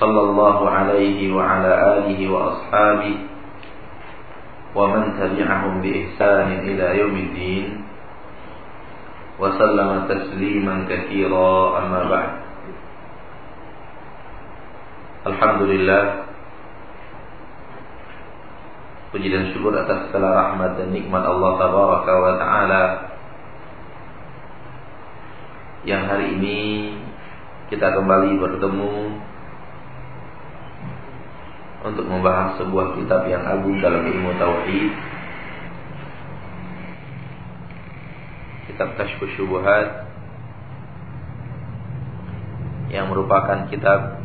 صلى الله عليه وعلى آله وأصحابه ومن تبعهم بإحسان إلى يوم الدين وسلم تسليما كثيرا أما بعد الحمد لله Puji dan syukur atas segala rahmat dan nikmat Allah Tabaraka wa Ta'ala Yang hari ini kita kembali bertemu untuk membahas sebuah kitab yang agung dalam ilmu Tauhid. Kitab Kashfus Syubuhat Yang merupakan kitab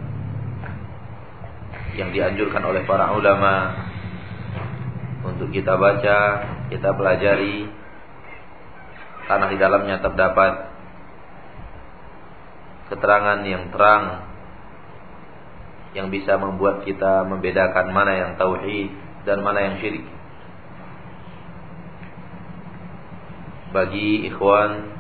Yang dianjurkan oleh para ulama untuk kita baca, kita pelajari. Karena di dalamnya terdapat keterangan yang terang yang bisa membuat kita membedakan mana yang tauhid dan mana yang syirik. Bagi ikhwan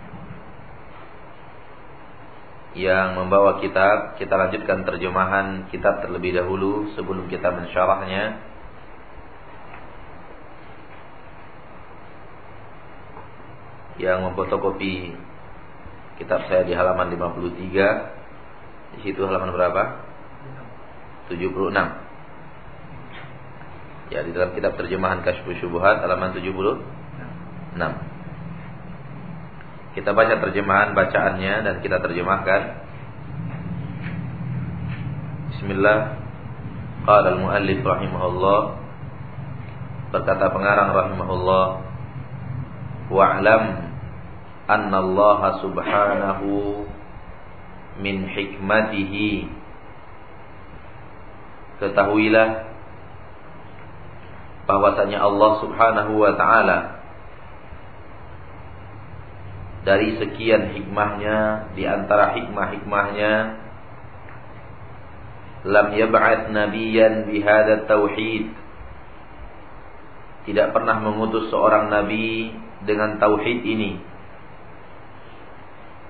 yang membawa kitab, kita lanjutkan terjemahan kitab terlebih dahulu sebelum kita mensyarahnya. yang memfotokopi kitab saya di halaman 53. Di situ halaman berapa? 76. Ya, di dalam kitab terjemahan Kasyfus Syubuhat halaman 76. Kita baca terjemahan bacaannya dan kita terjemahkan. Bismillah. Qala al-muallif rahimahullah berkata pengarang rahimahullah wa'lam anna Allah subhanahu min hikmatihi ketahuilah bahwasanya Allah subhanahu wa ta'ala dari sekian hikmahnya di antara hikmah-hikmahnya lam yab'ats nabiyan bihadza tauhid. Tidak pernah mengutus seorang nabi dengan tauhid ini.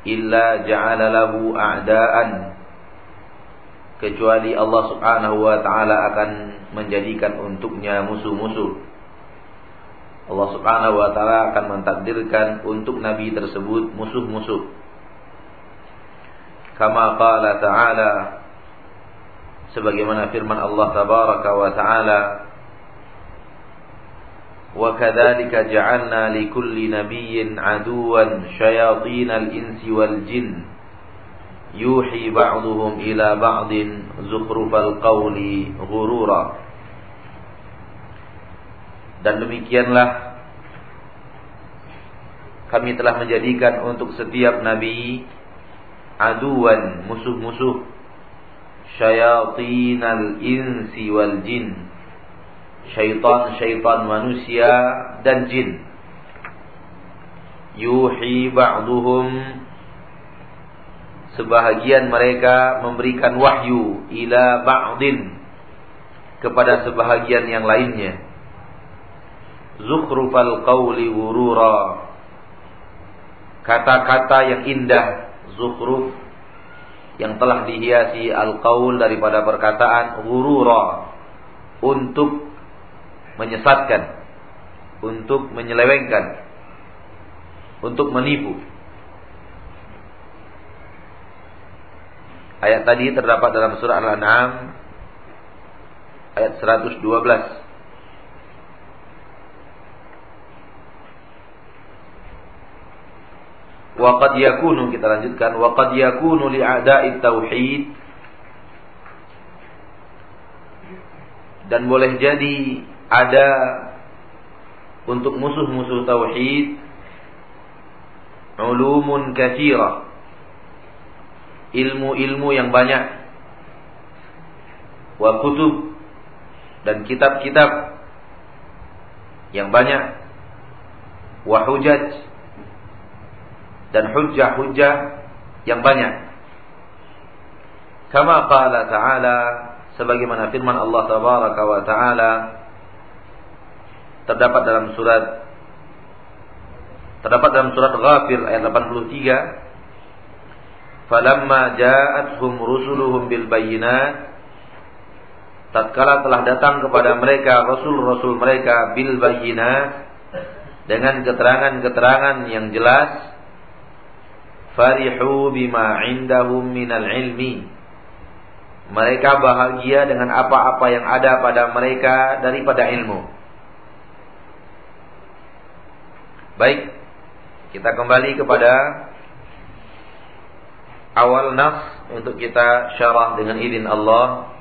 Illa ja'ala lahu a'daan kecuali Allah Subhanahu wa taala akan menjadikan untuknya musuh-musuh Allah Subhanahu wa taala akan mentakdirkan untuk nabi tersebut musuh-musuh kama qala ta'ala sebagaimana firman Allah tabaraka wa taala وكذلك جعلنا لكل نبي عدوا شياطين الإنس والجن yuhi ba'duhum ila ba'din zukhrufal qawli ghurura. Dan demikianlah kami telah menjadikan untuk setiap nabi aduan musuh-musuh syayatinal insi wal jin. Syaitan-syaitan manusia dan jin. Yuhi ba'duhum sebahagian mereka memberikan wahyu ila ba'din kepada sebahagian yang lainnya. Zukhrufal qawli wurura kata-kata yang indah zukhruf yang telah dihiasi al-qaul daripada perkataan wurura untuk menyesatkan, untuk menyelewengkan, untuk menipu. Ayat tadi terdapat dalam surah Al-An'am ayat 112. Wa qad yakunu kita lanjutkan wa qad yakunu li a'da'i tauhid dan boleh jadi ada untuk musuh-musuh tauhid ulumun katsira ilmu-ilmu yang banyak. Wa kutub dan kitab-kitab yang banyak. Wa hujaj dan hujjah-hujjah yang banyak. Kama qala ta'ala sebagaimana firman Allah tabaraka wa taala terdapat dalam surat terdapat dalam surat Ghafir ayat 83 falamma ja'atuhum rusuluhum bil bayyinat tatkala telah datang kepada mereka rasul-rasul mereka bil bayyinat dengan keterangan-keterangan yang jelas farihu bima indahum minal ilmi mereka bahagia dengan apa-apa yang ada pada mereka daripada ilmu. Baik, kita kembali kepada awal nas untuk kita syarah dengan izin Allah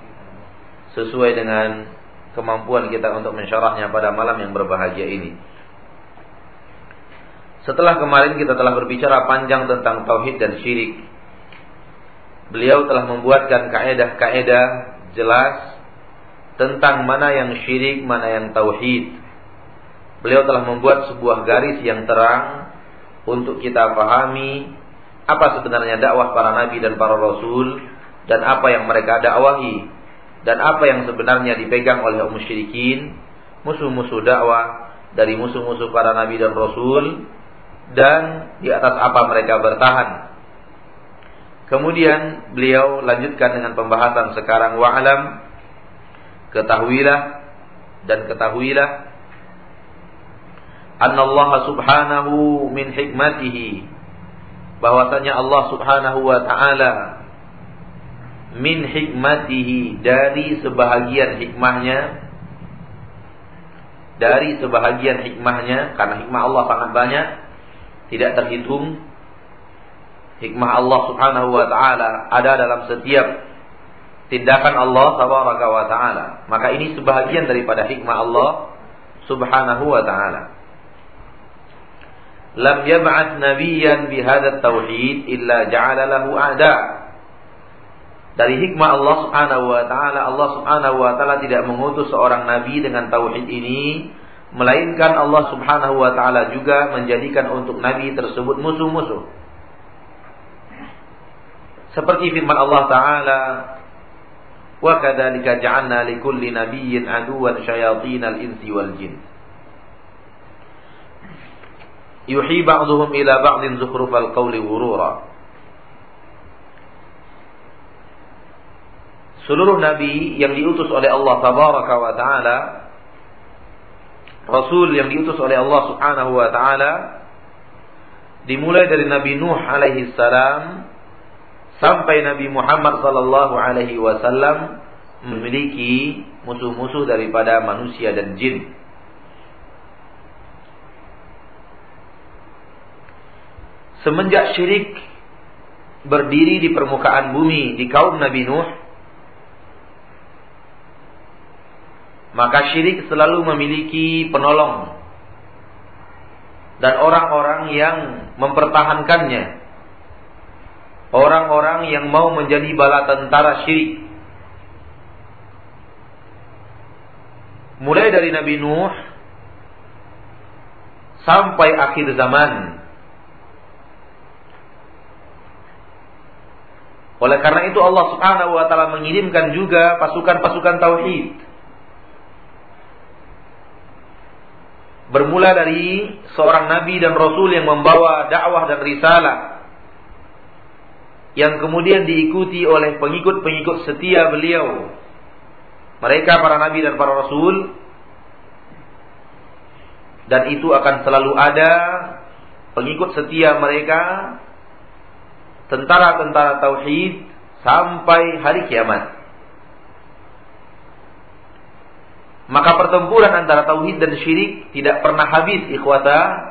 sesuai dengan kemampuan kita untuk mensyarahnya pada malam yang berbahagia ini. Setelah kemarin kita telah berbicara panjang tentang tauhid dan syirik beliau telah membuatkan kaedah-kaedah jelas tentang mana yang syirik, mana yang tauhid. Beliau telah membuat sebuah garis yang terang untuk kita pahami apa sebenarnya dakwah para nabi dan para rasul dan apa yang mereka dakwahi dan apa yang sebenarnya dipegang oleh musyrikin, musuh-musuh dakwah dari musuh-musuh para nabi dan rasul dan di atas apa mereka bertahan. Kemudian beliau lanjutkan dengan pembahasan sekarang wa'alam ketahuilah dan ketahuilah Allah subhanahu min hikmatihi bahwasanya Allah subhanahu wa ta'ala min hikmatihi dari sebahagian hikmahnya dari sebahagian hikmahnya karena hikmah Allah sangat banyak tidak terhitung hikmah Allah Subhanahu wa taala ada dalam setiap tindakan Allah tabaraka wa taala. Maka ini sebahagian daripada hikmah Allah Subhanahu wa taala. Lam yab'ats nabiyyan bihadzal tauhid illa ja'ala lahu a'da. Dari hikmah Allah Subhanahu wa taala, Allah Subhanahu wa taala tidak mengutus seorang nabi dengan tauhid ini melainkan Allah Subhanahu wa taala juga menjadikan untuk nabi tersebut musuh-musuh. Seperti firman Allah Ta'ala Wa kadzalika ja'alna likulli nabiyyin aduwan syayatinal insi wal jin Yuhi ba'duhum ila ba'din zukhrufal qawli wurura Seluruh nabi yang diutus oleh Allah Tabaraka wa Ta'ala Rasul yang diutus oleh Allah Subhanahu wa Ta'ala Dimulai dari Nabi Nuh alaihi salam sampai Nabi Muhammad sallallahu alaihi wasallam memiliki musuh-musuh daripada manusia dan jin. Semenjak syirik berdiri di permukaan bumi di kaum Nabi Nuh, maka syirik selalu memiliki penolong dan orang-orang yang mempertahankannya orang-orang yang mau menjadi bala tentara syirik. Mulai dari Nabi Nuh sampai akhir zaman. Oleh karena itu Allah Subhanahu wa taala mengirimkan juga pasukan-pasukan tauhid. Bermula dari seorang nabi dan rasul yang membawa dakwah dan risalah yang kemudian diikuti oleh pengikut-pengikut setia beliau. Mereka para nabi dan para rasul dan itu akan selalu ada pengikut setia mereka tentara-tentara tauhid sampai hari kiamat. Maka pertempuran antara tauhid dan syirik tidak pernah habis ikhwata.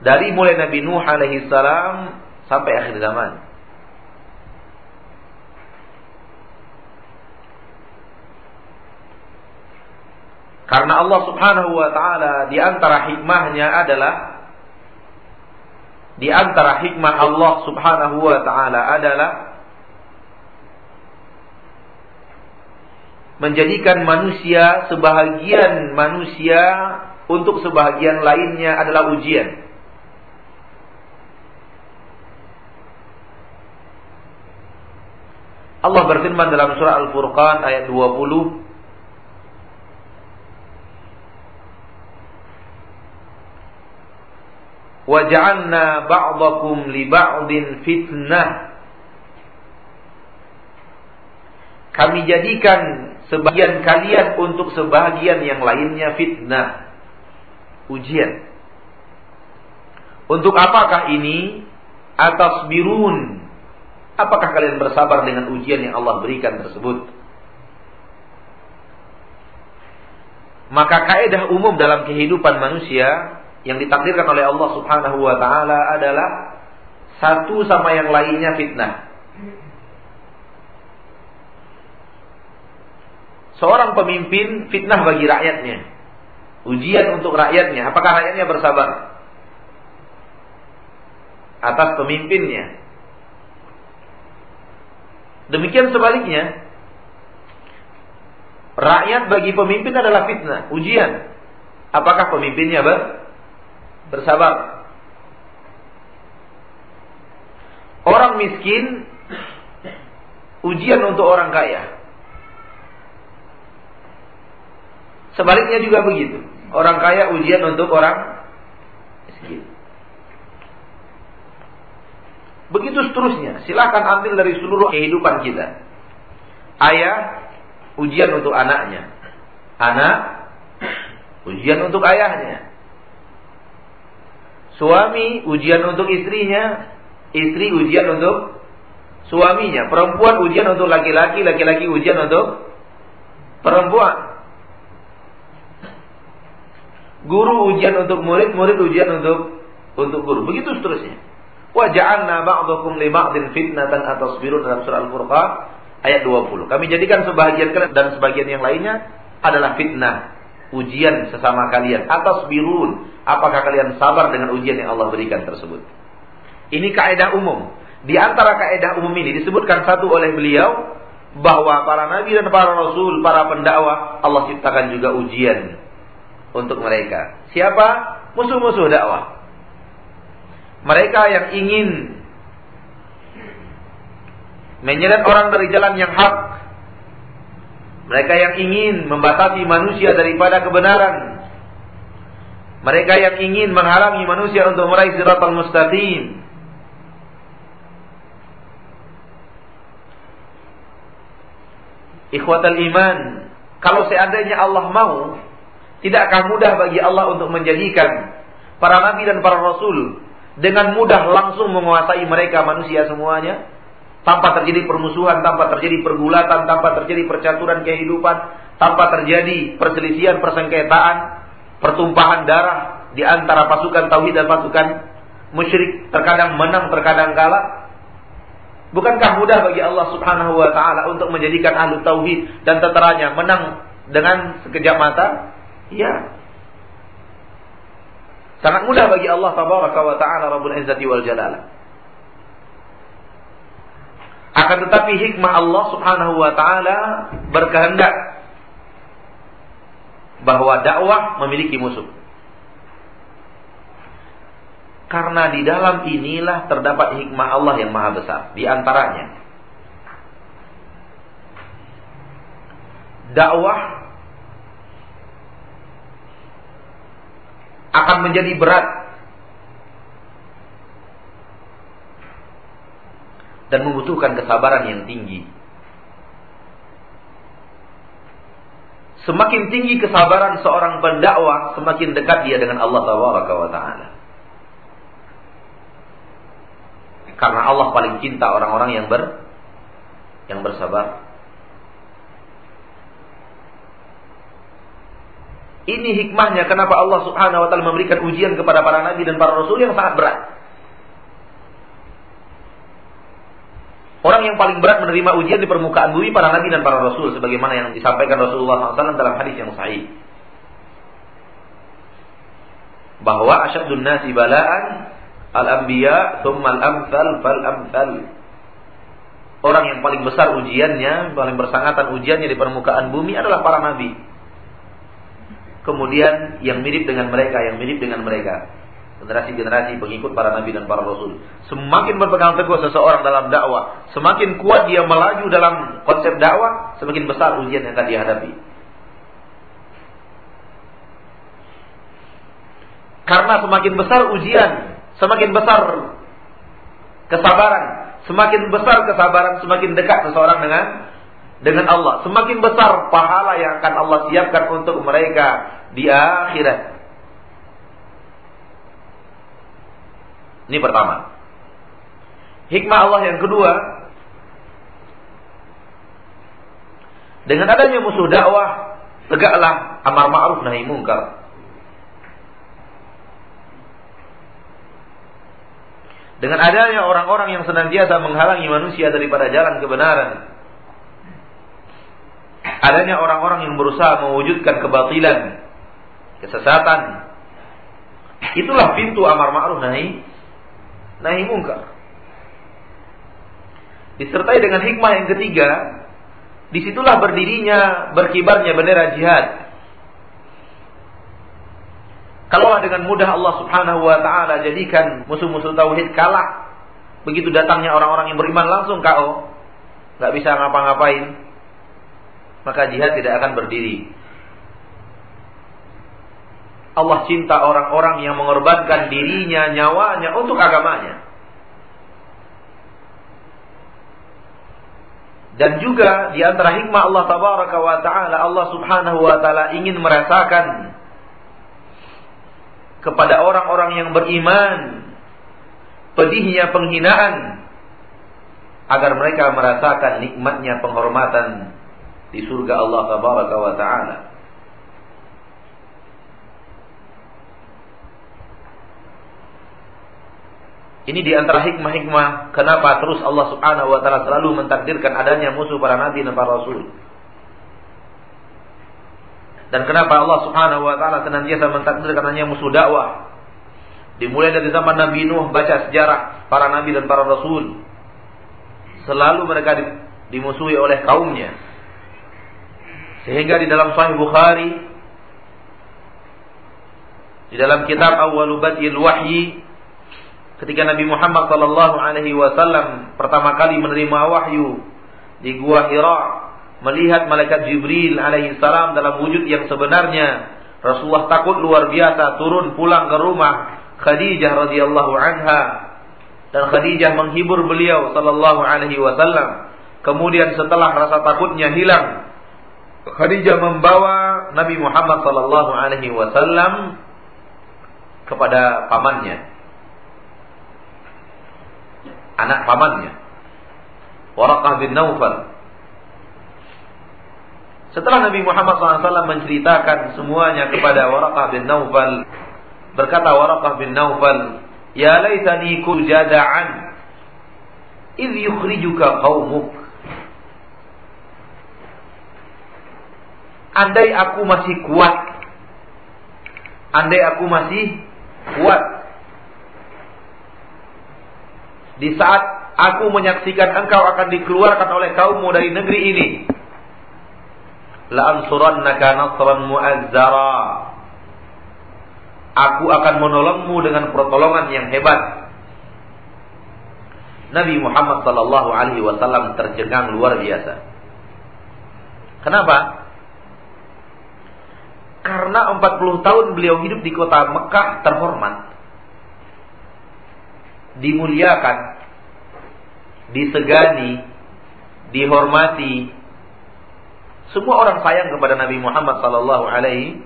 Dari mulai Nabi Nuh alaihi salam sampai akhir zaman. Karena Allah Subhanahu wa taala di antara hikmahnya adalah di antara hikmah Allah Subhanahu wa taala adalah menjadikan manusia sebahagian manusia untuk sebahagian lainnya adalah ujian. Allah berfirman dalam surah Al-Furqan ayat 20 Waj'alna ba'dakum li ba'din fitnah Kami jadikan sebagian kalian untuk sebagian yang lainnya fitnah ujian Untuk apakah ini? Atas birun Apakah kalian bersabar dengan ujian yang Allah berikan tersebut? Maka kaidah umum dalam kehidupan manusia yang ditakdirkan oleh Allah Subhanahu wa taala adalah satu sama yang lainnya fitnah. Seorang pemimpin fitnah bagi rakyatnya. Ujian untuk rakyatnya. Apakah rakyatnya bersabar? Atas pemimpinnya. Demikian sebaliknya, rakyat bagi pemimpin adalah fitnah, ujian. Apakah pemimpinnya ber bersabar? Orang miskin ujian untuk orang kaya. Sebaliknya juga begitu. Orang kaya ujian untuk orang miskin. Begitu seterusnya. Silahkan ambil dari seluruh kehidupan kita. Ayah, ujian untuk anaknya. Anak, ujian untuk ayahnya. Suami, ujian untuk istrinya. Istri, ujian untuk suaminya. Perempuan, ujian untuk laki-laki. Laki-laki, ujian untuk perempuan. Guru ujian untuk murid, murid ujian untuk untuk guru. Begitu seterusnya. Wa ja'alna ba'dakum li ba'din fitnatan atasbirun dalam surah Al-Furqan ayat 20. Kami jadikan sebagian dan sebagian yang lainnya adalah fitnah, ujian sesama kalian. Atas birun, apakah kalian sabar dengan ujian yang Allah berikan tersebut? Ini kaidah umum. Di antara kaidah umum ini disebutkan satu oleh beliau bahwa para nabi dan para rasul, para pendakwah Allah ciptakan juga ujian untuk mereka. Siapa? Musuh-musuh dakwah. Mereka yang ingin menyeret orang dari jalan yang hak. Mereka yang ingin membatasi manusia daripada kebenaran. Mereka yang ingin menghalangi manusia untuk meraih siratal mustaqim. Ikhwatal iman, kalau seandainya Allah mau, tidakkah mudah bagi Allah untuk menjadikan para nabi dan para rasul dengan mudah langsung menguasai mereka manusia semuanya tanpa terjadi permusuhan, tanpa terjadi pergulatan, tanpa terjadi percaturan kehidupan, tanpa terjadi perselisihan, persengketaan, pertumpahan darah di antara pasukan tauhid dan pasukan musyrik, terkadang menang, terkadang kalah. Bukankah mudah bagi Allah Subhanahu wa taala untuk menjadikan ahlu tauhid dan tentaranya menang dengan sekejap mata? Ya, Sangat mudah bagi Allah tabaraka wa taala Rabbul Izzati wal Jalala. Akan tetapi hikmah Allah Subhanahu wa taala berkehendak bahwa dakwah memiliki musuh. Karena di dalam inilah terdapat hikmah Allah yang maha besar. Di antaranya dakwah akan menjadi berat dan membutuhkan kesabaran yang tinggi. Semakin tinggi kesabaran seorang pendakwah, semakin dekat dia dengan Allah Taala. Karena Allah paling cinta orang-orang yang ber yang bersabar. Ini hikmahnya kenapa Allah Subhanahu wa taala memberikan ujian kepada para nabi dan para rasul yang sangat berat. Orang yang paling berat menerima ujian di permukaan bumi para nabi dan para rasul sebagaimana yang disampaikan Rasulullah SAW dalam hadis yang sahih. Bahwa asyadun nasi bala'an Al-anbiya thumma al-amthal fal amthal. Orang yang paling besar ujiannya, paling bersangatan ujiannya di permukaan bumi adalah para nabi. Kemudian yang mirip dengan mereka, yang mirip dengan mereka. Generasi-generasi pengikut para nabi dan para rasul. Semakin berpegang teguh seseorang dalam dakwah, semakin kuat dia melaju dalam konsep dakwah, semakin besar ujian yang akan dihadapi. Karena semakin besar ujian, semakin besar kesabaran, semakin besar kesabaran, semakin dekat seseorang dengan dengan Allah. Semakin besar pahala yang akan Allah siapkan untuk mereka di akhirat. Ini pertama. Hikmah Allah yang kedua, dengan adanya musuh dakwah, tegaklah amar ma'ruf nahi mungkar. Dengan adanya orang-orang yang senantiasa menghalangi manusia daripada jalan kebenaran. Adanya orang-orang yang berusaha mewujudkan kebatilan, kesesatan. Itulah pintu amar ma'ruf nahi nahi mungkar. Disertai dengan hikmah yang ketiga, di situlah berdirinya, berkibarnya bendera jihad. Kalau dengan mudah Allah Subhanahu wa taala jadikan musuh-musuh tauhid kalah. Begitu datangnya orang-orang yang beriman langsung KO. nggak bisa ngapa-ngapain. Maka jihad tidak akan berdiri. Allah cinta orang-orang yang mengorbankan dirinya, nyawanya untuk agamanya. Dan juga di antara hikmah Allah tabaraka wa taala Allah Subhanahu wa taala ingin merasakan kepada orang-orang yang beriman pedihnya penghinaan agar mereka merasakan nikmatnya penghormatan di surga Allah tabaraka wa taala. Ini di antara hikmah-hikmah kenapa terus Allah Subhanahu wa taala selalu mentakdirkan adanya musuh para nabi dan para rasul. Dan kenapa Allah Subhanahu wa taala senantiasa mentakdirkan hanya musuh dakwah? Dimulai dari zaman Nabi Nuh baca sejarah para nabi dan para rasul. Selalu mereka dimusuhi oleh kaumnya. Sehingga di dalam Sahih Bukhari di dalam kitab Awwalu Badil Wahyi ketika Nabi Muhammad sallallahu alaihi wasallam pertama kali menerima wahyu di Gua Hira melihat malaikat Jibril alaihi salam dalam wujud yang sebenarnya. Rasulullah takut luar biasa turun pulang ke rumah Khadijah radhiyallahu anha dan Khadijah menghibur beliau sallallahu alaihi wasallam. Kemudian setelah rasa takutnya hilang, Khadijah membawa Nabi Muhammad sallallahu alaihi wasallam kepada pamannya. Anak pamannya. Waraqah bin Naufal setelah Nabi Muhammad SAW menceritakan semuanya kepada Waraqah bin Naufal, berkata Waraqah bin Naufal, Ya laitani kul jada'an, idh yukhrijuka qawmuk. Andai aku masih kuat, andai aku masih kuat, di saat aku menyaksikan engkau akan dikeluarkan oleh kaummu dari negeri ini, la'ansurannaka nasran mu'azzara. Aku akan menolongmu dengan pertolongan yang hebat. Nabi Muhammad sallallahu alaihi wasallam tercengang luar biasa. Kenapa? Karena 40 tahun beliau hidup di kota Mekah terhormat. Dimuliakan, disegani, dihormati, semua orang sayang kepada Nabi Muhammad sallallahu alaihi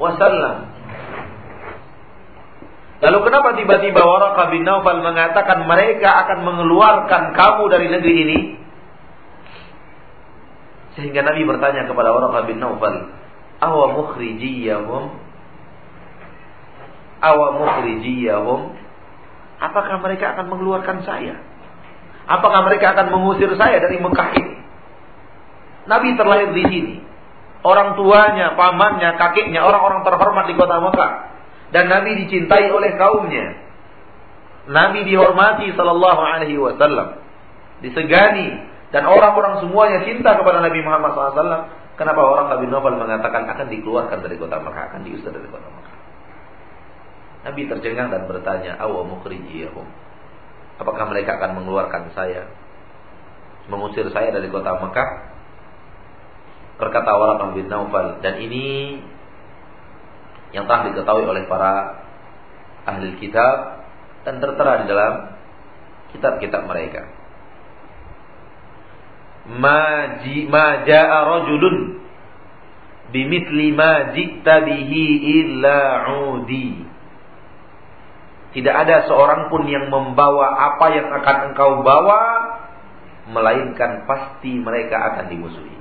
wasallam. Lalu kenapa tiba-tiba Waraqah bin Naufal mengatakan mereka akan mengeluarkan kamu dari negeri ini? Sehingga Nabi bertanya kepada Waraqah bin Naufal, "Awa mukhrijiyahum?" Awa mukhrijiyahum? Apakah mereka akan mengeluarkan saya? Apakah mereka akan mengusir saya dari Mekah ini? Nabi terlahir di sini. Orang tuanya, pamannya, kakeknya, orang-orang terhormat di kota Mekah. Dan Nabi dicintai oleh kaumnya. Nabi dihormati sallallahu alaihi wasallam. Disegani dan orang-orang semuanya cinta kepada Nabi Muhammad SAW. Kenapa orang Nabi Nawfal mengatakan akan dikeluarkan dari kota Mekah, akan diusir dari kota Mekah? Nabi tercengang dan bertanya, "Awa mukhrijiyahum?" Apakah mereka akan mengeluarkan saya? Mengusir saya dari kota Mekah? Berkata Waraqah bin Naufal dan ini yang telah diketahui oleh para ahli kitab dan tertera di dalam kitab-kitab mereka. Ma ji ma jaa rajulun bimithli illa udi. Tidak ada seorang pun yang membawa apa yang akan engkau bawa melainkan pasti mereka akan dimusuhi.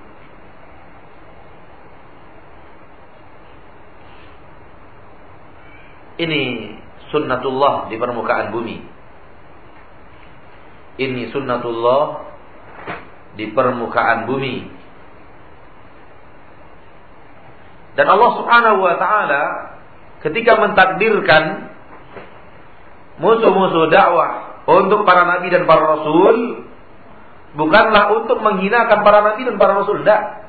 Ini sunnatullah di permukaan bumi. Ini sunnatullah di permukaan bumi. Dan Allah Subhanahu wa taala ketika mentakdirkan musuh-musuh dakwah untuk para nabi dan para rasul bukanlah untuk menghinakan para nabi dan para rasul, tidak.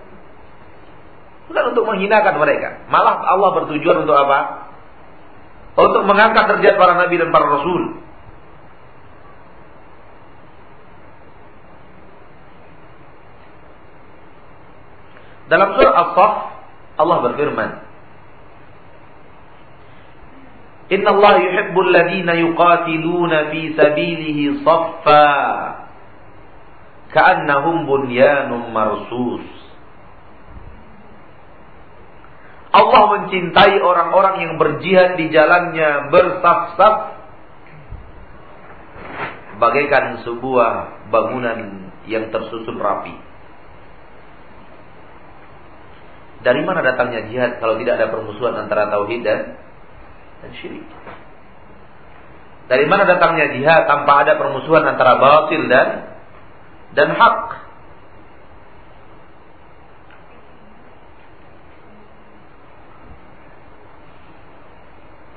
Bukan untuk menghinakan mereka. Malah Allah bertujuan untuk apa? untuk mengangkat derajat para nabi dan para rasul. Dalam surah As-Saff Allah berfirman Inna Allah yuhibbul ladina yuqatiluna fi sabilihi saffa ka'annahum bunyanun marsus. Allah mencintai orang-orang yang berjihad di jalannya bersaf-saf. Bagaikan sebuah bangunan yang tersusun rapi. Dari mana datangnya jihad kalau tidak ada permusuhan antara tauhid dan, dan syirik? Dari mana datangnya jihad tanpa ada permusuhan antara batil dan dan hak?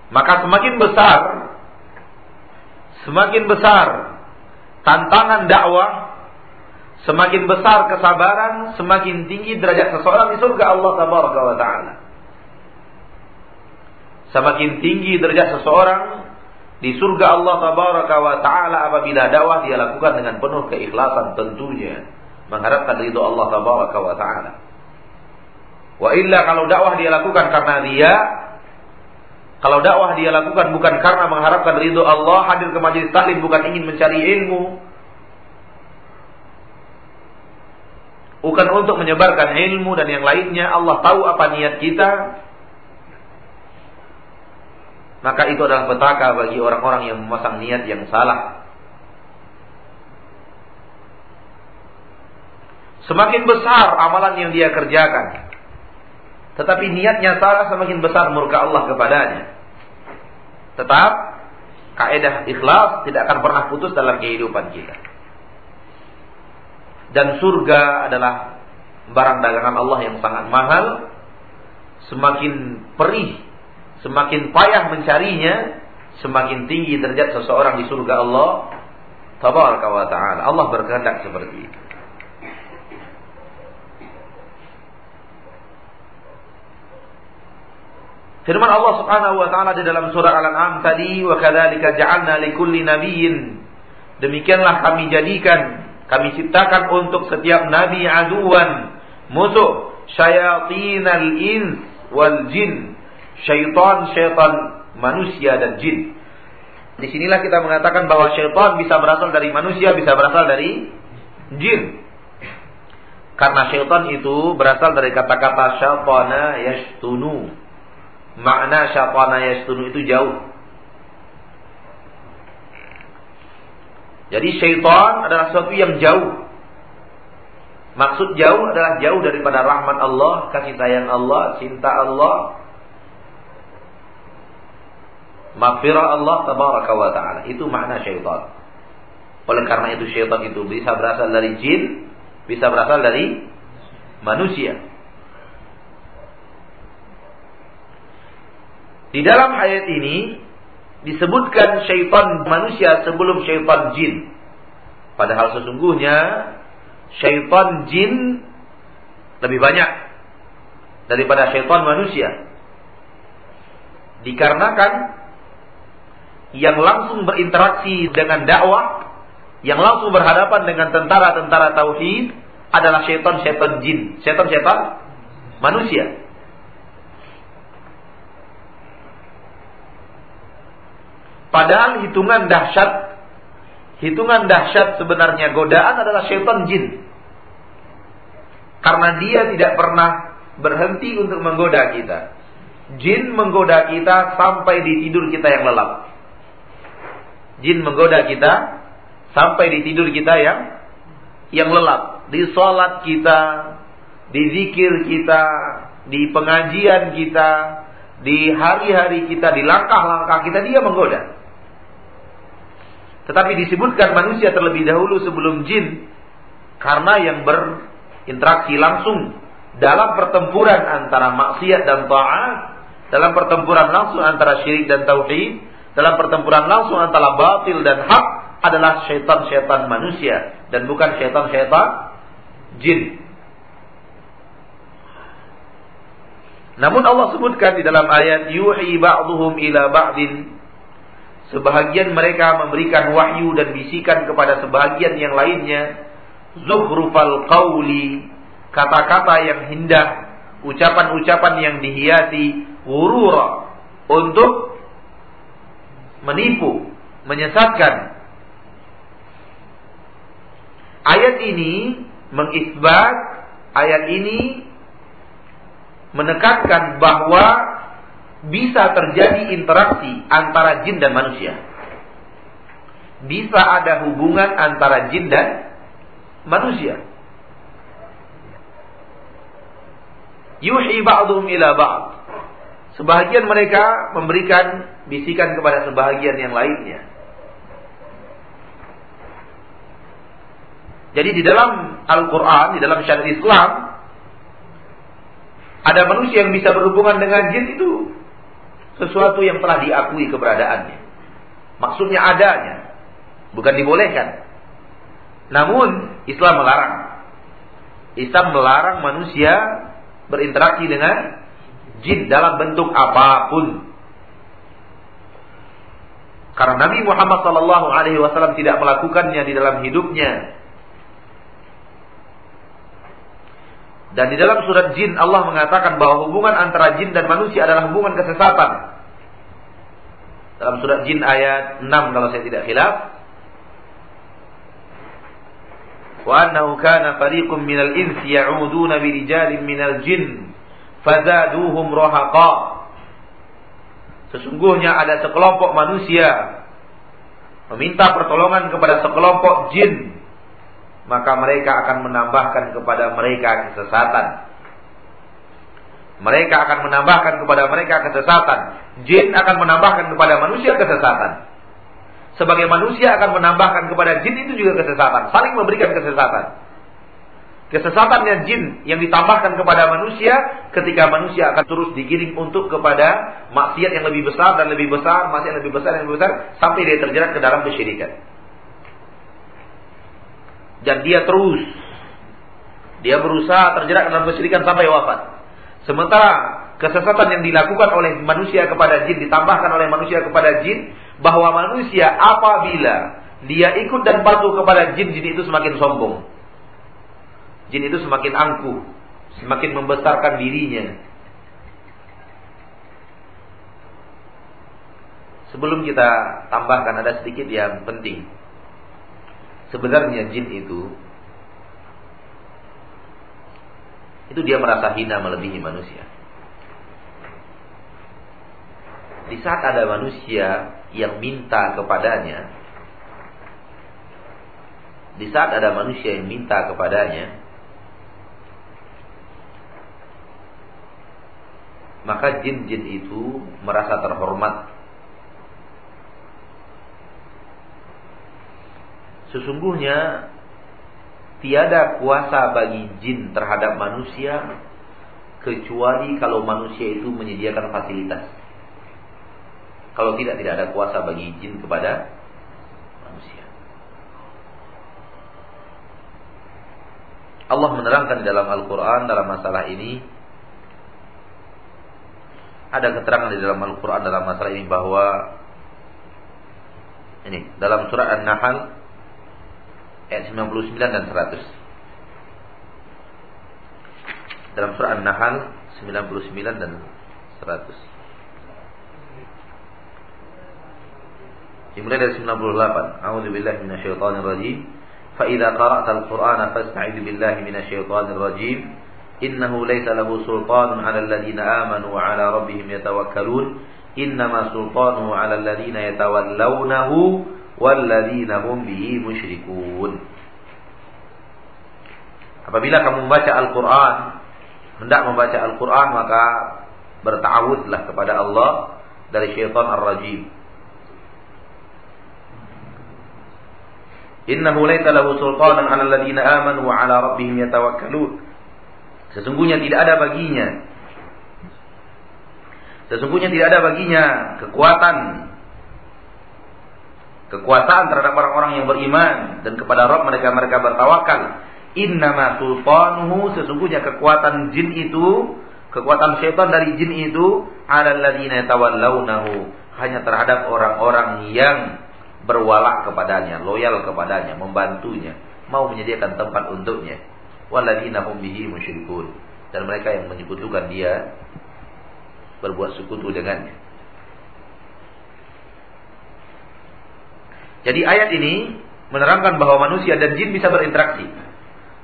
Maka semakin besar semakin besar tantangan dakwah, semakin besar kesabaran, semakin tinggi derajat seseorang di surga Allah tabaraka wa taala. Semakin tinggi derajat seseorang di surga Allah tabaraka wa taala apabila dakwah dia lakukan dengan penuh keikhlasan tentunya mengharapkan ridho Allah tabaraka wa taala. Wa illa kalau dakwah dia lakukan karena dia kalau dakwah dia lakukan bukan karena mengharapkan ridho Allah, hadir ke majelis taklim bukan ingin mencari ilmu, bukan untuk menyebarkan ilmu dan yang lainnya, Allah tahu apa niat kita. Maka itu adalah petaka bagi orang-orang yang memasang niat yang salah. Semakin besar amalan yang dia kerjakan, tetapi niatnya salah semakin besar murka Allah kepadanya. Tetap kaidah ikhlas tidak akan pernah putus dalam kehidupan kita. Dan surga adalah barang dagangan Allah yang sangat mahal. Semakin perih, semakin payah mencarinya, semakin tinggi derajat seseorang di surga Allah. Tabaraka wa ta'ala. Allah berkehendak seperti itu. Firman Allah Subhanahu wa taala di dalam surah Al-An'am tadi, "Wa kadzalika ja'alna likulli nabiyyin" Demikianlah kami jadikan, kami ciptakan untuk setiap nabi aduan, musuh, syayatinal ins wal jin, syaitan, syaitan manusia dan jin. Di sinilah kita mengatakan bahwa syaitan bisa berasal dari manusia, bisa berasal dari jin. Karena syaitan itu berasal dari kata-kata syaitana yashtunu makna syafana yastunu itu jauh. Jadi syaitan adalah sesuatu yang jauh. Maksud jauh adalah jauh daripada rahmat Allah, kasih sayang Allah, cinta Allah. Maghfirah Allah tabaraka wa ta'ala. Itu makna syaitan. Oleh karena itu syaitan itu bisa berasal dari jin, bisa berasal dari manusia. Di dalam ayat ini disebutkan syaitan manusia sebelum syaitan jin. Padahal sesungguhnya syaitan jin lebih banyak daripada syaitan manusia. Dikarenakan yang langsung berinteraksi dengan dakwah, yang langsung berhadapan dengan tentara-tentara tauhid adalah syaitan-syaitan jin, syaitan-syaitan manusia. Padahal hitungan dahsyat, hitungan dahsyat sebenarnya godaan adalah syaitan jin. Karena dia tidak pernah berhenti untuk menggoda kita. Jin menggoda kita sampai di tidur kita yang lelap. Jin menggoda kita sampai di tidur kita yang yang lelap. Di sholat kita, di zikir kita, di pengajian kita, di hari-hari kita, di langkah-langkah kita dia menggoda. Tetapi disebutkan manusia terlebih dahulu sebelum jin karena yang berinteraksi langsung dalam pertempuran antara maksiat dan taat, dalam pertempuran langsung antara syirik dan tauhid, dalam pertempuran langsung antara batil dan hak adalah syaitan-syaitan manusia dan bukan syaitan-syaitan jin. Namun Allah sebutkan di dalam ayat yuhi ba'dhum ila ba'din sebahagian mereka memberikan wahyu dan bisikan kepada sebahagian yang lainnya zuhrufal qawli kata-kata yang indah, ucapan-ucapan yang dihiasi wurura untuk menipu, menyesatkan. Ayat ini mengisbat, ayat ini menekankan bahwa bisa terjadi interaksi antara jin dan manusia. Bisa ada hubungan antara jin dan manusia. yuhi ba'dhum ila ba'd. Sebahagian mereka memberikan bisikan kepada sebahagian yang lainnya. Jadi di dalam Al-Quran, di dalam syariat Islam, ada manusia yang bisa berhubungan dengan jin itu sesuatu yang telah diakui keberadaannya. Maksudnya adanya, bukan dibolehkan. Namun Islam melarang. Islam melarang manusia berinteraksi dengan jin dalam bentuk apa pun. Karena Nabi Muhammad Shallallahu Alaihi Wasallam tidak melakukannya di dalam hidupnya. Dan di dalam surat jin Allah mengatakan bahwa hubungan antara jin dan manusia adalah hubungan kesesatan. Dalam surat jin ayat 6 kalau saya tidak khilaf. Wa annahu kana fariqum minal insi ya'uduna bi rijalin minal jin Sesungguhnya ada sekelompok manusia meminta pertolongan kepada sekelompok jin, maka mereka akan menambahkan kepada mereka kesesatan. Mereka akan menambahkan kepada mereka kesesatan. Jin akan menambahkan kepada manusia kesesatan sebagai manusia akan menambahkan kepada jin itu juga kesesatan, saling memberikan kesesatan. Kesesatannya jin yang ditambahkan kepada manusia ketika manusia akan terus digiring untuk kepada maksiat yang lebih besar dan lebih besar, maksiat yang lebih besar dan lebih besar sampai dia terjerat ke dalam kesyirikan. Dan dia terus dia berusaha terjerat ke dalam kesyirikan sampai wafat. Sementara kesesatan yang dilakukan oleh manusia kepada jin ditambahkan oleh manusia kepada jin bahwa manusia apabila dia ikut dan patuh kepada jin, jin itu semakin sombong. Jin itu semakin angkuh, semakin membesarkan dirinya. Sebelum kita tambahkan ada sedikit yang penting. Sebenarnya jin itu itu dia merasa hina melebihi manusia. Di saat ada manusia yang minta kepadanya, di saat ada manusia yang minta kepadanya, maka jin-jin itu merasa terhormat. Sesungguhnya tiada kuasa bagi jin terhadap manusia kecuali kalau manusia itu menyediakan fasilitas. Kalau tidak tidak ada kuasa bagi jin kepada manusia. Allah menerangkan dalam Al-Quran dalam masalah ini ada keterangan di dalam Al-Quran dalam masalah ini bahwa ini dalam surah An-Nahl ayat 99 dan 100. Dalam surah An-Nahl 99 dan 100. Dimulai dari 98. A'udzu billahi minasyaitonir rajim. Fa idza qara'tal Qur'ana fasta'id billahi minasyaitonir rajim innahu laisa lahu sultanun 'alal ladina wa 'ala rabbihim yatawakkalun. Innama sultanuhu 'alal ladina yatawallawnahu bihi Apabila kamu membaca Al-Qur'an hendak membaca Al-Qur'an maka bertawudlah kepada Allah dari syaitan ar-rajim. Innahu laita lahu sultanan 'alal ladina wa 'ala rabbihim yatawakkalun. Sesungguhnya tidak ada baginya. Sesungguhnya tidak ada baginya kekuatan. Kekuasaan terhadap orang-orang yang beriman. Dan kepada Rabb mereka mereka bertawakal. Innama sultanuhu Sesungguhnya kekuatan jin itu Kekuatan syaitan dari jin itu Alalladina tawallawnahu Hanya terhadap orang-orang yang Berwalak kepadanya Loyal kepadanya Membantunya Mau menyediakan tempat untuknya Walladina hum bihi musyrikun dan mereka yang menyekutukan dia berbuat sekutu dengannya. Jadi ayat ini menerangkan bahwa manusia dan jin bisa berinteraksi.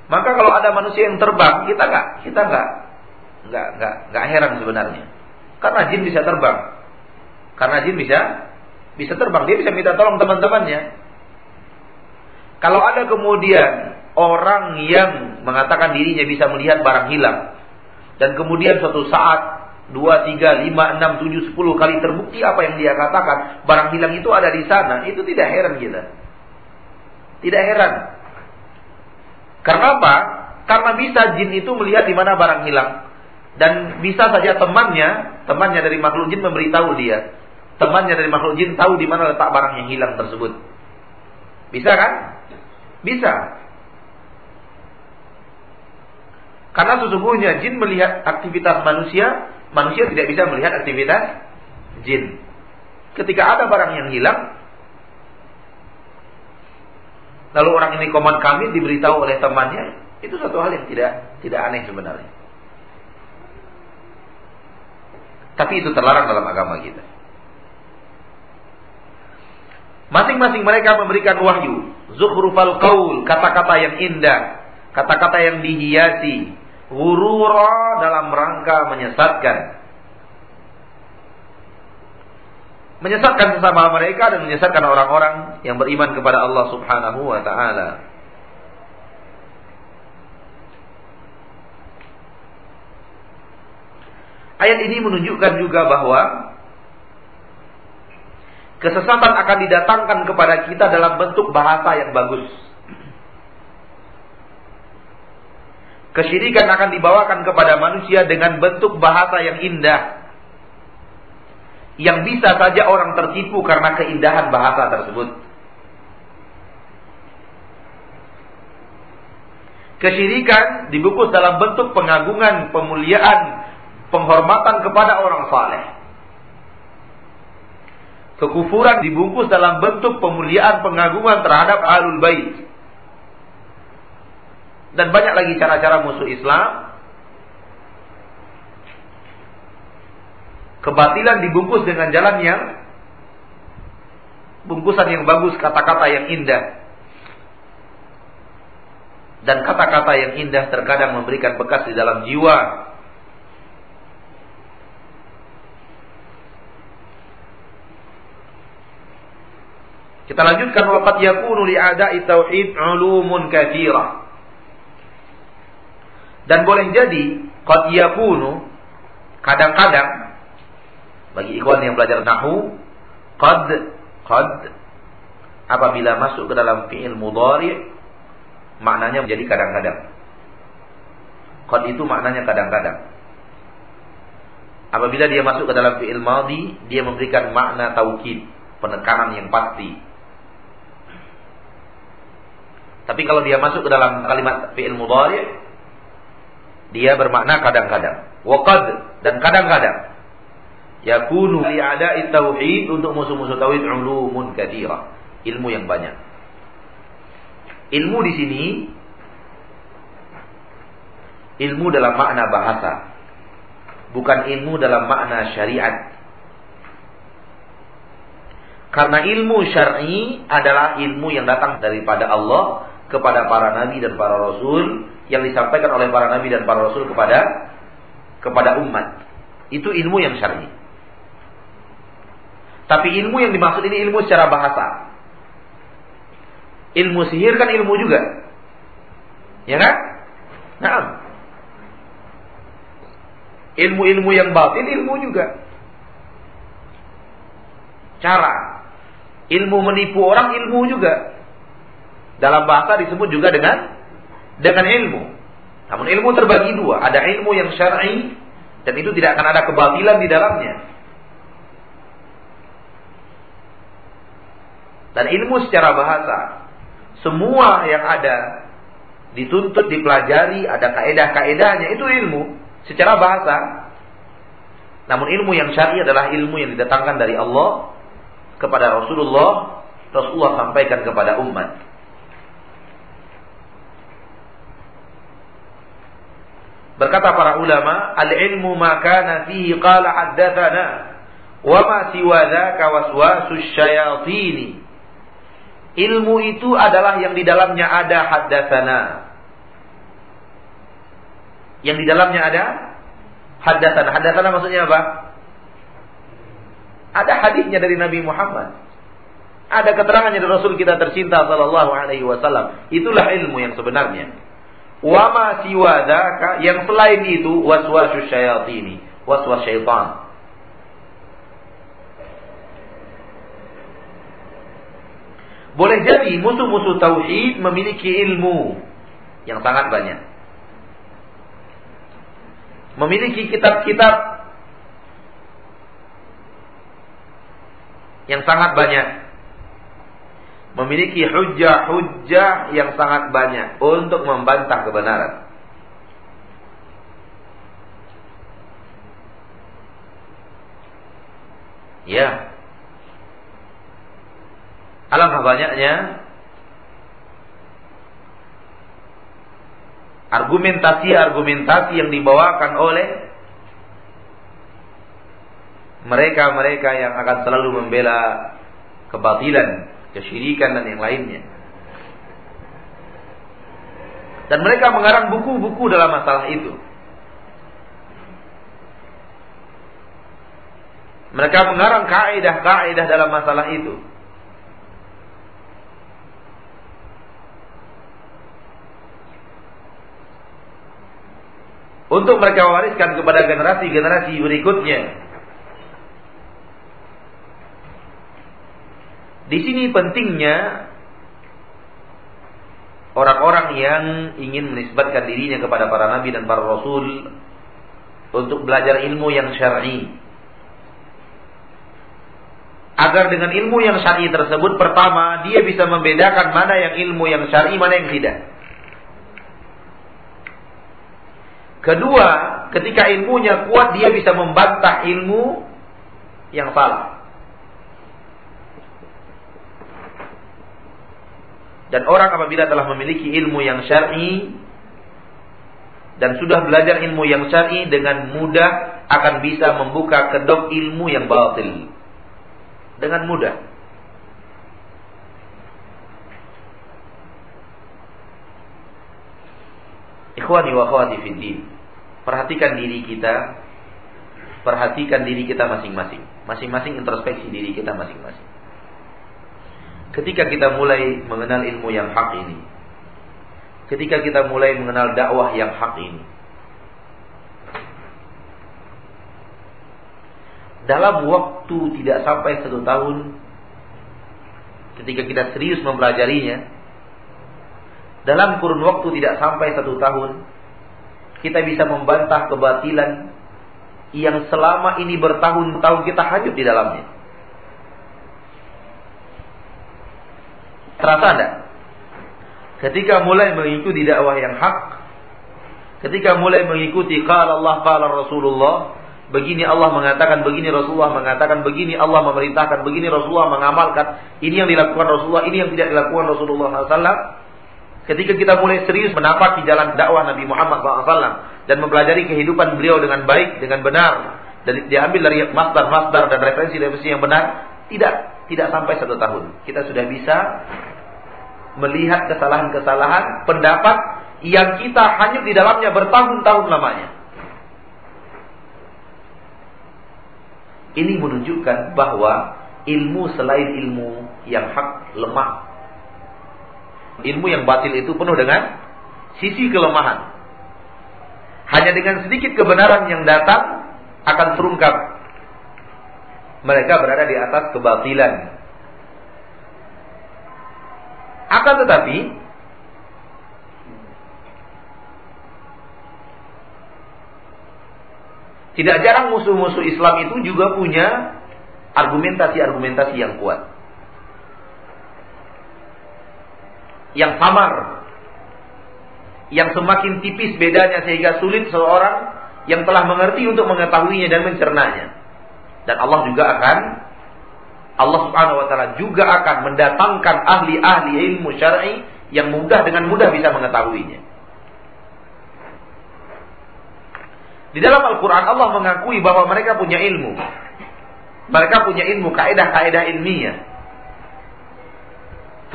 Maka kalau ada manusia yang terbang, kita nggak, kita nggak, nggak, nggak, nggak heran sebenarnya. Karena jin bisa terbang. Karena jin bisa bisa terbang, dia bisa minta tolong teman-temannya. Kalau ada kemudian orang yang mengatakan dirinya bisa melihat barang hilang. Dan kemudian suatu saat dua, tiga, lima, enam, tujuh, sepuluh kali terbukti apa yang dia katakan barang hilang itu ada di sana itu tidak heran kita. Tidak heran. Karena apa? Karena bisa jin itu melihat di mana barang hilang. Dan bisa saja temannya temannya dari makhluk jin memberitahu dia. Temannya dari makhluk jin tahu di mana letak barang yang hilang tersebut. Bisa kan? Bisa Karena sesungguhnya jin melihat aktivitas manusia, manusia tidak bisa melihat aktivitas jin. Ketika ada barang yang hilang, lalu orang ini koman kami diberitahu oleh temannya, itu satu hal yang tidak tidak aneh sebenarnya. Tapi itu terlarang dalam agama kita. Masing-masing mereka memberikan wahyu, zukhrufal qaul, kata-kata yang indah, kata-kata yang dihiasi, Gurura dalam rangka menyesatkan. Menyesatkan sesama mereka dan menyesatkan orang-orang yang beriman kepada Allah subhanahu wa ta'ala. Ayat ini menunjukkan juga bahwa kesesatan akan didatangkan kepada kita dalam bentuk bahasa yang bagus. Kesyirikan akan dibawakan kepada manusia dengan bentuk bahasa yang indah. Yang bisa saja orang tertipu karena keindahan bahasa tersebut. Kesyirikan dibungkus dalam bentuk pengagungan, pemuliaan, penghormatan kepada orang saleh. Kekufuran dibungkus dalam bentuk pemuliaan, pengagungan terhadap alul bait dan banyak lagi cara-cara musuh Islam. Kebatilan dibungkus dengan jalan yang bungkusan yang bagus, kata-kata yang indah. Dan kata-kata yang indah terkadang memberikan bekas di dalam jiwa. Kita lanjutkan waqad yakunu li a'da'i tauhid ulumun katsirah. Dan boleh jadi qad yakunu kadang-kadang bagi ikhwan yang belajar nahu qad qad apabila masuk ke dalam fi'il mudhari maknanya menjadi kadang-kadang. Qad itu maknanya kadang-kadang. Apabila dia masuk ke dalam fi'il madhi, dia memberikan makna taukid, penekanan yang pasti. Tapi kalau dia masuk ke dalam kalimat fi'il mudhari, dia bermakna kadang-kadang. Waqad dan kadang-kadang. Yakunu li ada'i tauhid untuk musuh-musuh tauhid ulumun katsira, ilmu yang banyak. Ilmu di sini ilmu dalam makna bahasa bukan ilmu dalam makna syariat. Karena ilmu syar'i adalah ilmu yang datang daripada Allah kepada para nabi dan para rasul yang disampaikan oleh para nabi dan para rasul kepada kepada umat. Itu ilmu yang syar'i. Tapi ilmu yang dimaksud ini ilmu secara bahasa. Ilmu sihir kan ilmu juga. Ya kan? Nah, Ilmu-ilmu yang batin ilmu juga. Cara. Ilmu menipu orang ilmu juga. Dalam bahasa disebut juga dengan dengan ilmu. Namun ilmu terbagi dua. Ada ilmu yang syar'i dan itu tidak akan ada kebatilan di dalamnya. Dan ilmu secara bahasa, semua yang ada dituntut dipelajari, ada kaedah-kaedahnya, itu ilmu secara bahasa. Namun ilmu yang syar'i adalah ilmu yang didatangkan dari Allah kepada Rasulullah, Rasulullah sampaikan kepada umat. Berkata para ulama, al-ilmu maka fihi qala haddatsana wa ma siwa dzaka waswasus syayatini. Ilmu itu adalah yang di dalamnya ada haddatsana, yang di dalamnya ada hadatan. Hadatan maksudnya apa? Ada hadisnya dari Nabi Muhammad. Ada keterangannya dari Rasul kita tercinta sallallahu alaihi wasallam. Itulah ilmu yang sebenarnya. Wa ma siwadaka yang selain itu waswasus syayatini, waswas syaitan. Boleh jadi musuh-musuh tauhid memiliki ilmu yang sangat banyak memiliki kitab-kitab yang sangat banyak memiliki hujah-hujah yang sangat banyak untuk membantah kebenaran. Ya. Alangkah banyaknya argumentasi-argumentasi yang dibawakan oleh mereka-mereka yang akan selalu membela kebatilan, kesyirikan dan yang lainnya. Dan mereka mengarang buku-buku dalam masalah itu. Mereka mengarang kaidah-kaidah dalam masalah itu. untuk mereka wariskan kepada generasi-generasi berikutnya. Di sini pentingnya orang-orang yang ingin menisbatkan dirinya kepada para nabi dan para rasul untuk belajar ilmu yang syar'i. Agar dengan ilmu yang syar'i tersebut pertama dia bisa membedakan mana yang ilmu yang syar'i mana yang tidak. Kedua, ketika ilmunya kuat dia bisa membantah ilmu yang salah. Dan orang apabila telah memiliki ilmu yang syar'i dan sudah belajar ilmu yang syar'i dengan mudah akan bisa membuka kedok ilmu yang batil. Dengan mudah. Ikhwani wa akhwati fid. Perhatikan diri kita, perhatikan diri kita masing-masing. Masing-masing introspeksi diri kita masing-masing. Ketika kita mulai mengenal ilmu yang hak ini, ketika kita mulai mengenal dakwah yang hak ini, dalam waktu tidak sampai satu tahun, ketika kita serius mempelajarinya, dalam kurun waktu tidak sampai satu tahun, kita bisa membantah kebatilan yang selama ini bertahun-tahun kita hanyut di dalamnya. Terasa ada? Ketika mulai mengikuti dakwah yang hak, ketika mulai mengikuti qala Allah qala Rasulullah, begini Allah mengatakan, begini Rasulullah mengatakan, begini Allah memerintahkan, begini Rasulullah mengamalkan, ini yang dilakukan Rasulullah, ini yang tidak dilakukan Rasulullah SAW. Ketika kita mulai serius menapaki jalan dakwah Nabi Muhammad SAW dan mempelajari kehidupan beliau dengan baik, dengan benar, dan diambil dari masdar-masdar dan referensi-referensi yang benar, tidak tidak sampai satu tahun. Kita sudah bisa melihat kesalahan-kesalahan pendapat yang kita hanyut di dalamnya bertahun-tahun lamanya. Ini menunjukkan bahwa ilmu selain ilmu yang hak lemah. Ilmu yang batil itu penuh dengan sisi kelemahan. Hanya dengan sedikit kebenaran yang datang akan terungkap. Mereka berada di atas kebatilan. Akan tetapi tidak jarang musuh-musuh Islam itu juga punya argumentasi-argumentasi yang kuat. Yang samar. Yang semakin tipis bedanya sehingga sulit seorang yang telah mengerti untuk mengetahuinya dan mencernanya. Dan Allah juga akan Allah Subhanahu wa taala juga akan mendatangkan ahli-ahli ilmu syar'i yang mudah dengan mudah bisa mengetahuinya. Di dalam Al-Qur'an Allah mengakui bahwa mereka punya ilmu. Mereka punya ilmu kaidah-kaidah ilmiah.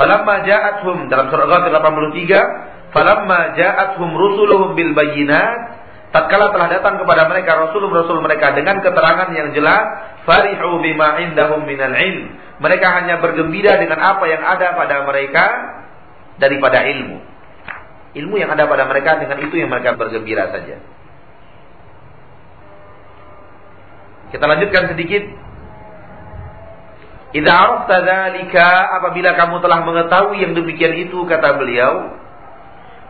Falamma ja'atuhum dalam surah Ghafir 83, falamma ja'atuhum rusuluhum bil bayyinat tatkala telah datang kepada mereka rasul-rasul mereka dengan keterangan yang jelas, farihu bima indahum minal ilm. Mereka hanya bergembira dengan apa yang ada pada mereka daripada ilmu. Ilmu yang ada pada mereka dengan itu yang mereka bergembira saja. Kita lanjutkan sedikit. Idza apabila kamu telah mengetahui yang demikian itu kata beliau,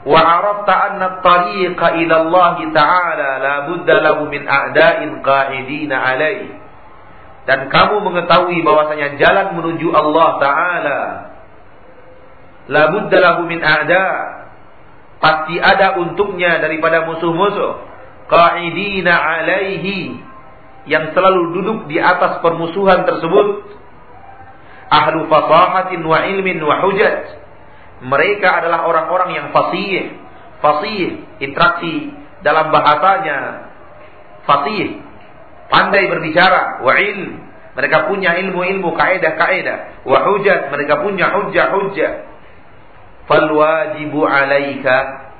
arafta anna at-tariqa ila Allah Ta'ala la budda lahu min a'da'in qa'idina alaihi dan kamu mengetahui bahwasanya jalan menuju Allah Ta'ala la min a'da. Pasti ada untuknya daripada musuh-musuh. Qa'idina alaihi. Yang selalu duduk di atas permusuhan tersebut. Ahlu fasahatin wa ilmin wa hujat mereka adalah orang-orang yang fasih, fasih, interaksi dalam bahasanya, fasih, pandai berbicara, wa ilm. Mereka punya ilmu-ilmu kaidah-kaidah, wa hujat, mereka punya hujah-hujah. Fal wajibu alaika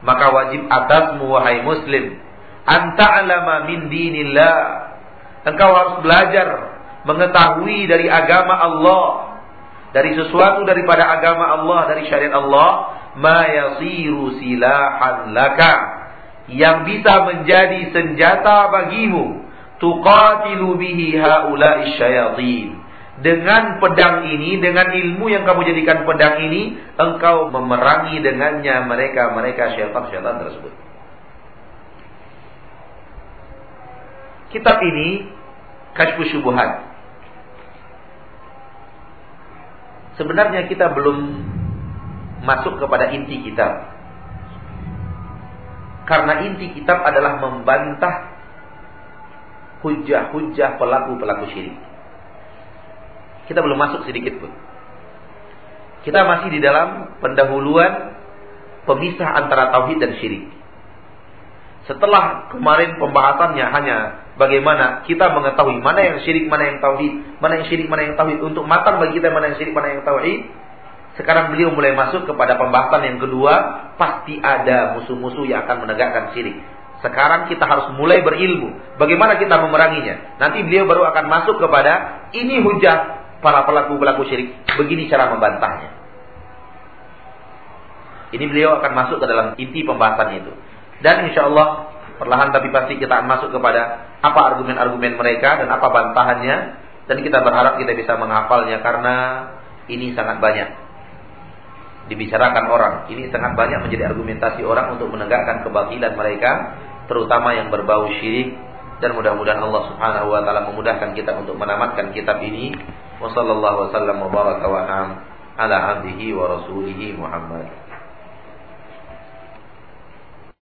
maka wajib atasmu wahai muslim an ta'lama min dinillah. Engkau harus belajar mengetahui dari agama Allah dari sesuatu daripada agama Allah dari syariat Allah ma yasiru silahan laka. Yang bisa menjadi senjata bagimu tuqatilu bihi haula'i syayatin. Dengan pedang ini dengan ilmu yang kamu jadikan pedang ini engkau memerangi dengannya mereka-mereka syaitan-syaitan tersebut. Kitab ini Kashfu Syubuhat sebenarnya kita belum masuk kepada inti kitab. Karena inti kitab adalah membantah hujah-hujah pelaku-pelaku syirik. Kita belum masuk sedikit pun. Kita masih di dalam pendahuluan pemisah antara tauhid dan syirik. Setelah kemarin pembahasannya hanya bagaimana kita mengetahui mana yang syirik, mana yang tauhid, mana yang syirik, mana yang tauhid untuk matang bagi kita mana yang syirik, mana yang tauhid. Sekarang beliau mulai masuk kepada pembahasan yang kedua, pasti ada musuh-musuh yang akan menegakkan syirik. Sekarang kita harus mulai berilmu. Bagaimana kita memeranginya? Nanti beliau baru akan masuk kepada ini hujah para pelaku-pelaku syirik. Begini cara membantahnya. Ini beliau akan masuk ke dalam inti pembahasan itu. Dan insya Allah perlahan tapi pasti kita masuk kepada apa argumen-argumen mereka dan apa bantahannya. Dan kita berharap kita bisa menghafalnya karena ini sangat banyak dibicarakan orang. Ini sangat banyak menjadi argumentasi orang untuk menegakkan kebatilan mereka, terutama yang berbau syirik dan mudah-mudahan Allah Subhanahu wa taala memudahkan kita untuk menamatkan kitab ini. Wassallallahu wasallam wa baraka wa ala abdihi wa rasulihi Muhammad.